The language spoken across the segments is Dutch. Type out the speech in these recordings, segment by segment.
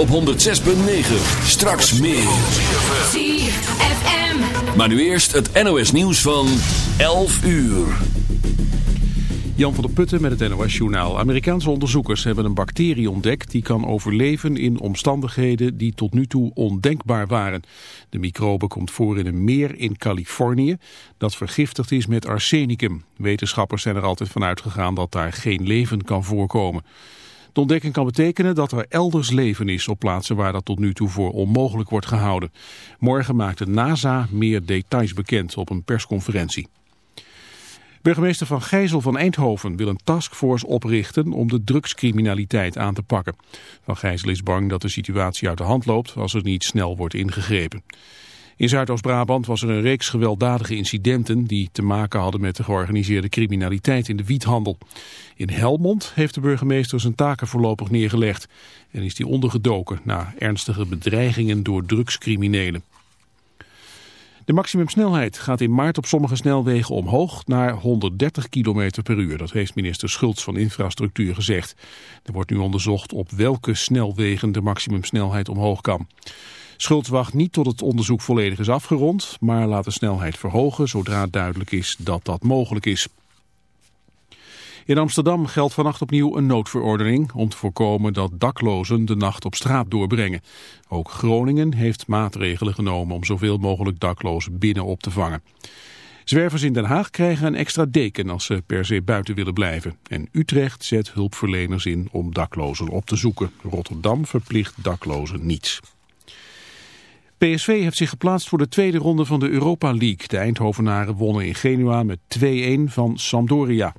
op 106.9. Straks meer. ZFM. Maar nu eerst het NOS nieuws van 11 uur. Jan van der Putten met het NOS-journaal. Amerikaanse onderzoekers hebben een bacterie ontdekt die kan overleven in omstandigheden die tot nu toe ondenkbaar waren. De microbe komt voor in een meer in Californië dat vergiftigd is met arsenicum. Wetenschappers zijn er altijd van uitgegaan dat daar geen leven kan voorkomen. De ontdekking kan betekenen dat er elders leven is op plaatsen waar dat tot nu toe voor onmogelijk wordt gehouden. Morgen maakt de NASA meer details bekend op een persconferentie. Burgemeester Van Gijzel van Eindhoven wil een taskforce oprichten om de drugscriminaliteit aan te pakken. Van Gijzel is bang dat de situatie uit de hand loopt als er niet snel wordt ingegrepen. In Zuidoost-Brabant was er een reeks gewelddadige incidenten die te maken hadden met de georganiseerde criminaliteit in de wiethandel. In Helmond heeft de burgemeester zijn taken voorlopig neergelegd en is die ondergedoken na ernstige bedreigingen door drugscriminelen. De maximumsnelheid gaat in maart op sommige snelwegen omhoog naar 130 km per uur. Dat heeft minister Schultz van Infrastructuur gezegd. Er wordt nu onderzocht op welke snelwegen de maximumsnelheid omhoog kan. Schultz wacht niet tot het onderzoek volledig is afgerond, maar laat de snelheid verhogen zodra duidelijk is dat dat mogelijk is. In Amsterdam geldt vannacht opnieuw een noodverordening om te voorkomen dat daklozen de nacht op straat doorbrengen. Ook Groningen heeft maatregelen genomen om zoveel mogelijk daklozen binnen op te vangen. Zwervers in Den Haag krijgen een extra deken als ze per se buiten willen blijven. En Utrecht zet hulpverleners in om daklozen op te zoeken. Rotterdam verplicht daklozen niets. PSV heeft zich geplaatst voor de tweede ronde van de Europa League. De Eindhovenaren wonnen in Genua met 2-1 van Sampdoria.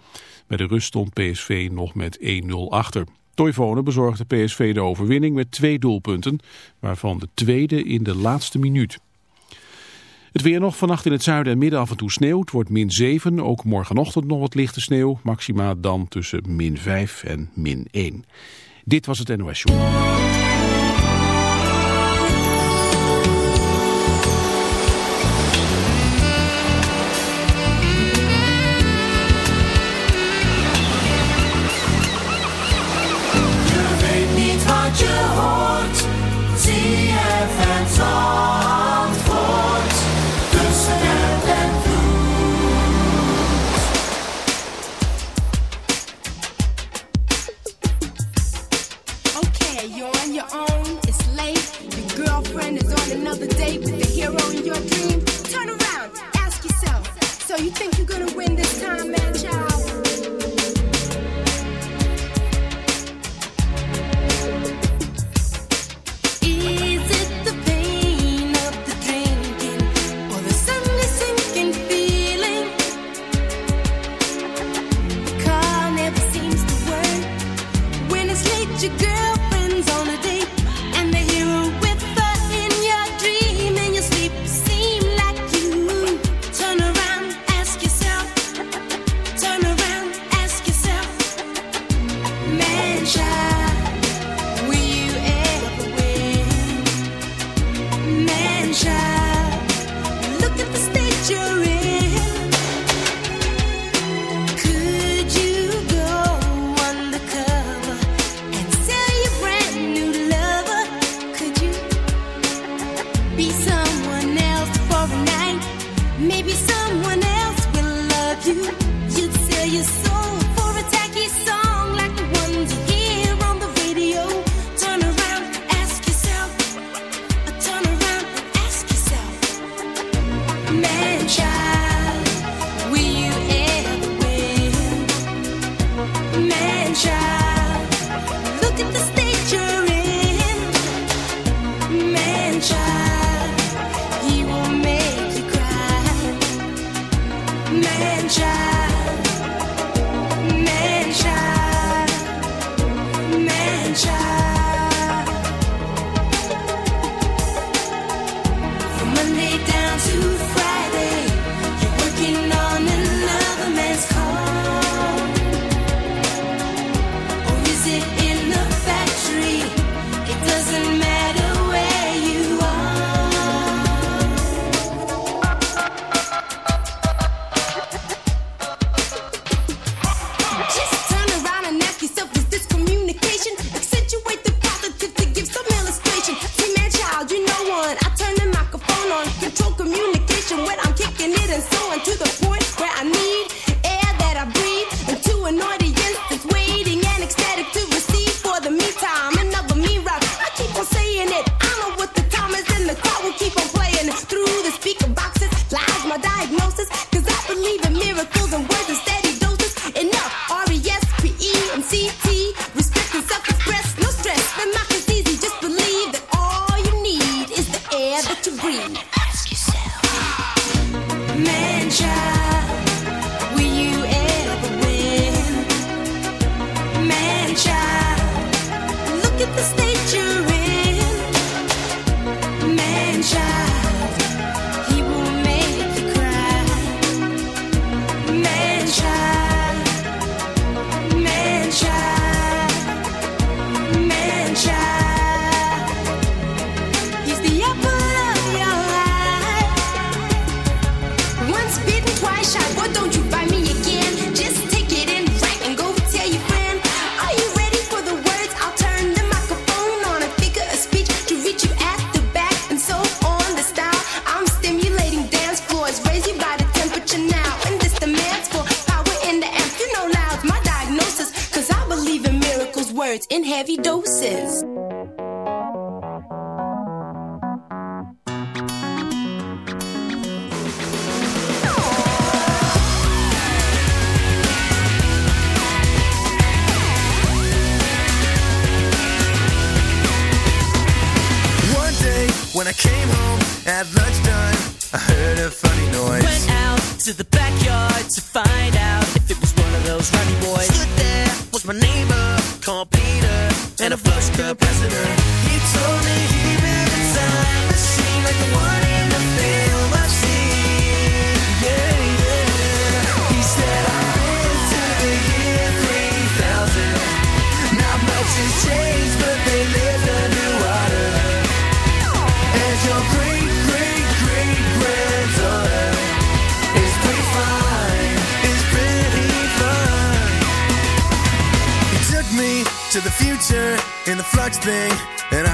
Bij de rust stond PSV nog met 1-0 achter. Toivonen bezorgde PSV de overwinning met twee doelpunten, waarvan de tweede in de laatste minuut. Het weer nog vannacht in het zuiden en midden af en toe sneeuwt. wordt min 7, ook morgenochtend nog wat lichte sneeuw. Maxima dan tussen min 5 en min 1. Dit was het NOS Show.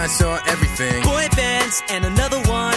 I saw everything. Boy bands and another one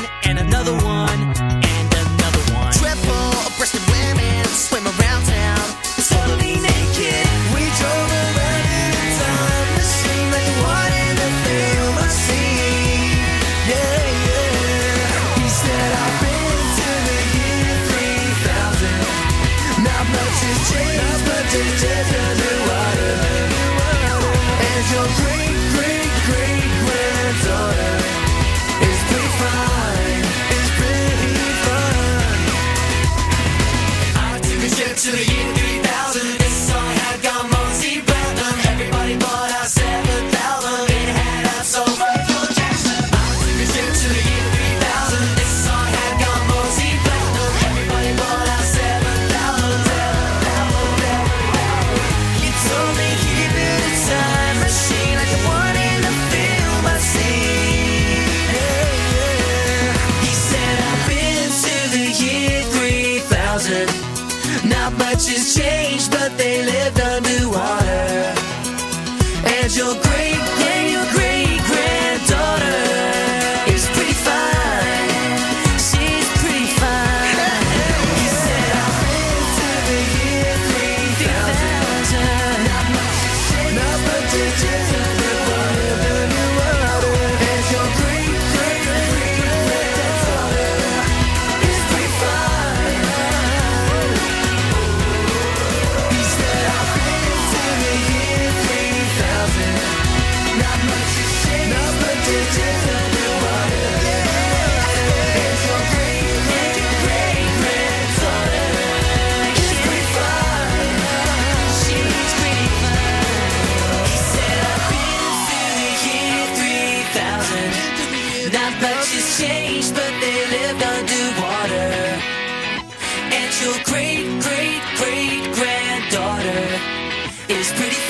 It was pretty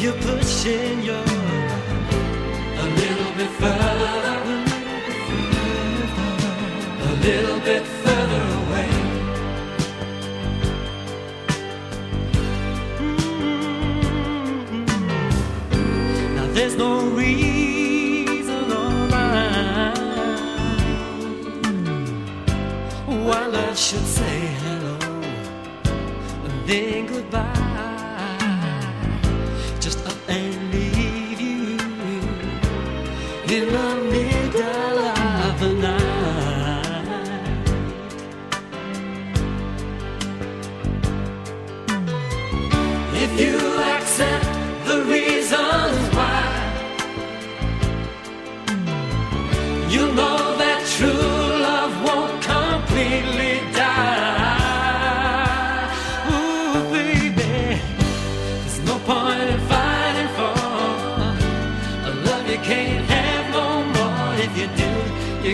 You're pushing your a little bit further, a little bit further away. Mm-hmm. Now there's no reason or why love should say hello and then goodbye.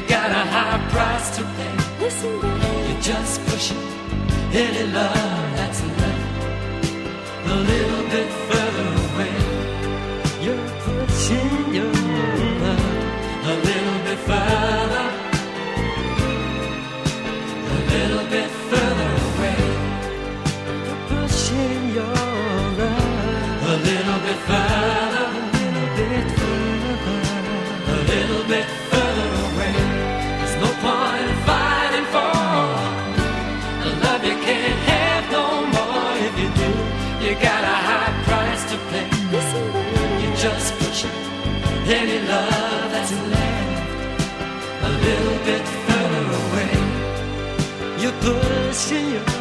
got a high price to pay. Listen, baby, You're just pushing any love. it further away. You're pushing your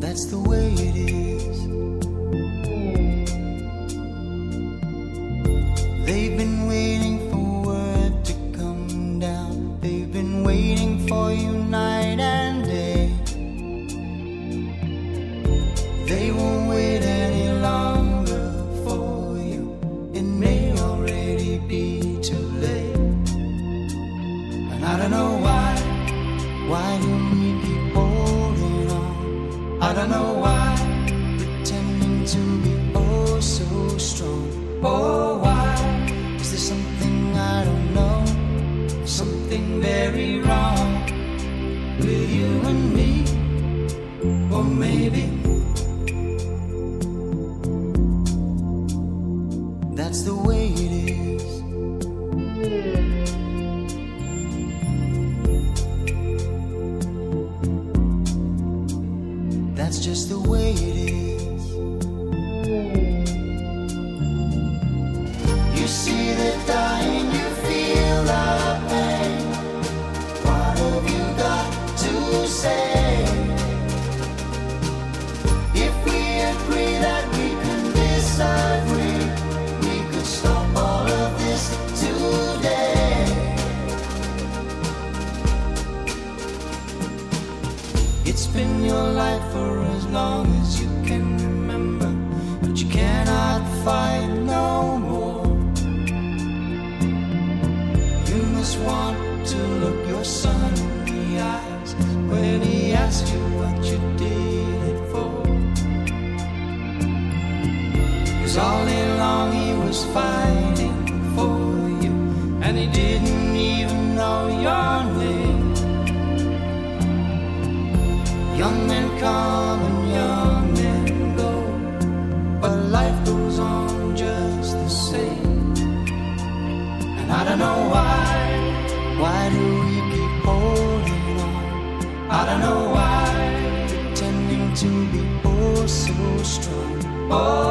That's the way it is. they didn't even know your name. Young men come and young men go, but life goes on just the same. And I don't know why, why do we keep holding on? I don't know why, pretending to be oh so strong. Oh,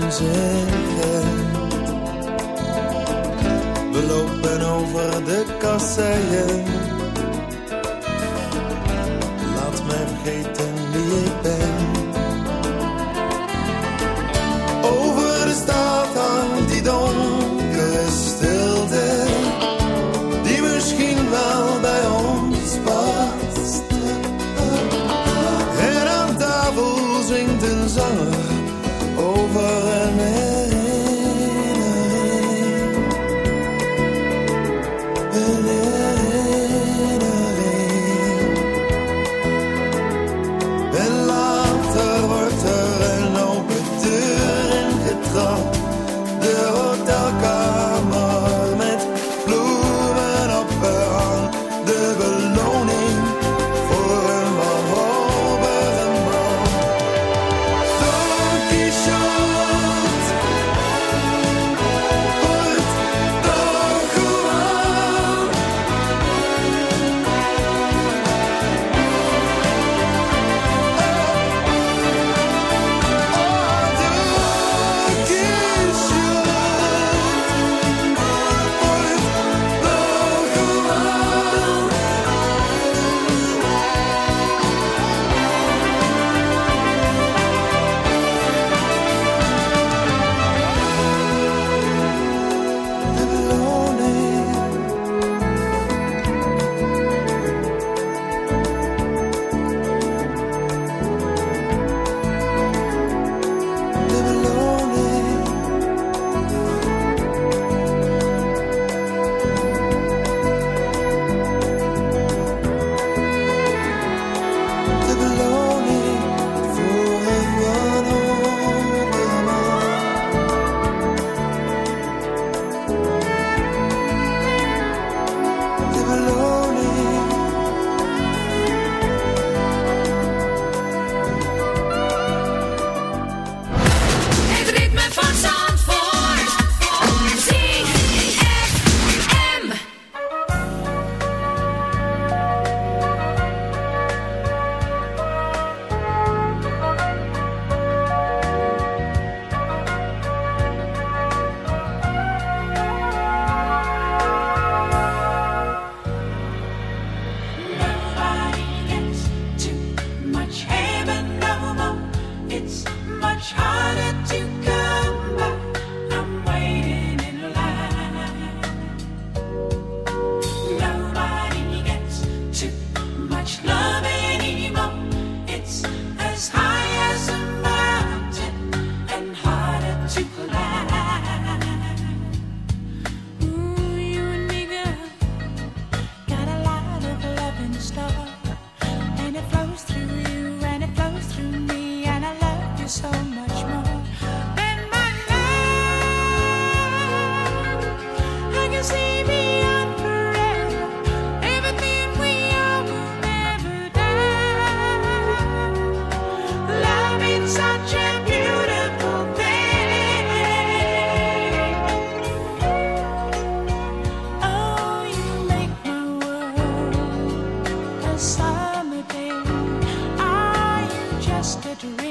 zeggen. We lopen over de kasseien. Laat mij vergeten lost.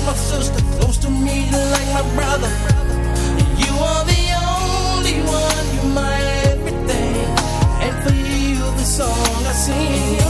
like my sister, close to me, like my brother. And you are the only one, You're my everything. And for you, the song I sing.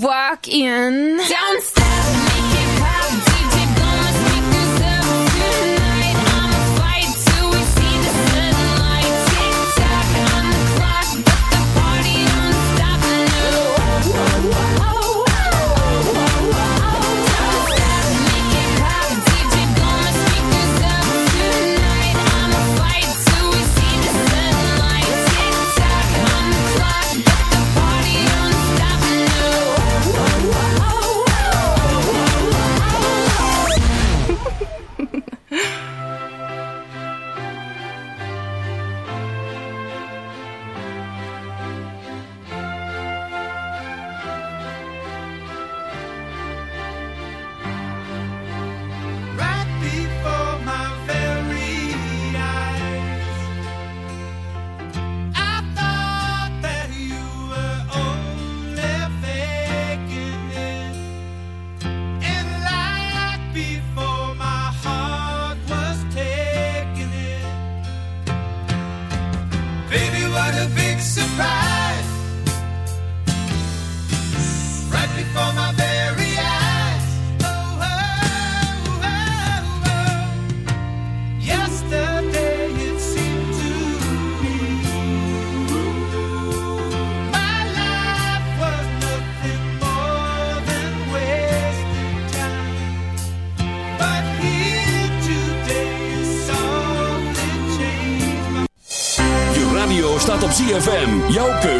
Walk in. Don't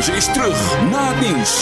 is terug na het.